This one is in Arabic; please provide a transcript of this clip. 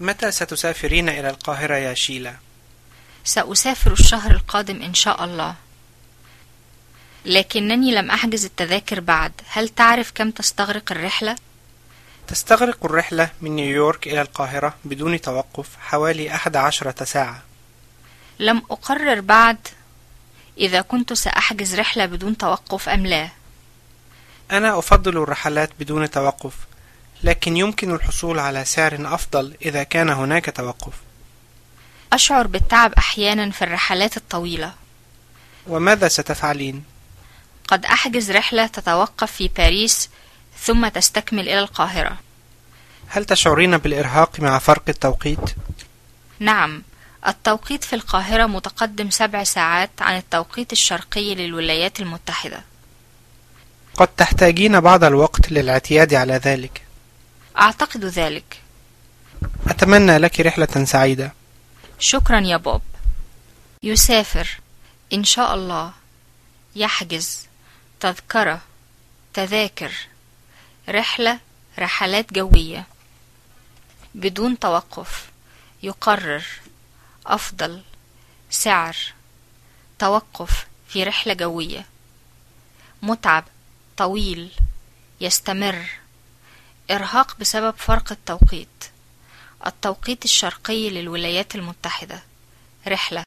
متى ستسافرين إلى القاهرة يا شيلا؟ سأسافر الشهر القادم إن شاء الله. لكنني لم أحجز التذاكر بعد. هل تعرف كم تستغرق الرحلة؟ تستغرق الرحلة من نيويورك إلى القاهرة بدون توقف حوالي أحد عشرة ساعة. لم أقرر بعد إذا كنت سأحجز رحلة بدون توقف أم لا. أنا أفضل الرحلات بدون توقف. لكن يمكن الحصول على سعر أفضل إذا كان هناك توقف. أشعر بالتعب أحيانا في الرحلات الطويلة. وماذا ستفعلين؟ قد أحجز رحلة تتوقف في باريس ثم تستكمل إلى القاهرة. هل تشعرين بالإرهاق مع فرق التوقيت؟ نعم التوقيت في القاهرة متقدم سبع ساعات عن التوقيت الشرقي للولايات المتحدة. قد تحتاجين بعض الوقت للاعتياد على ذلك. أعتقد ذلك. أتمنى لك رحلة سعيدة. شكرا يا بوب. يسافر. إن شاء الله. يحجز. تذكرة. تذاكر. رحلة. رحلات جوية. بدون توقف. يقرر. أفضل. سعر. توقف في رحلة جوية. متعب. طويل. يستمر. إرهاق بسبب فرق التوقيت التوقيت الشرقي للولايات المتحدة. رحلة.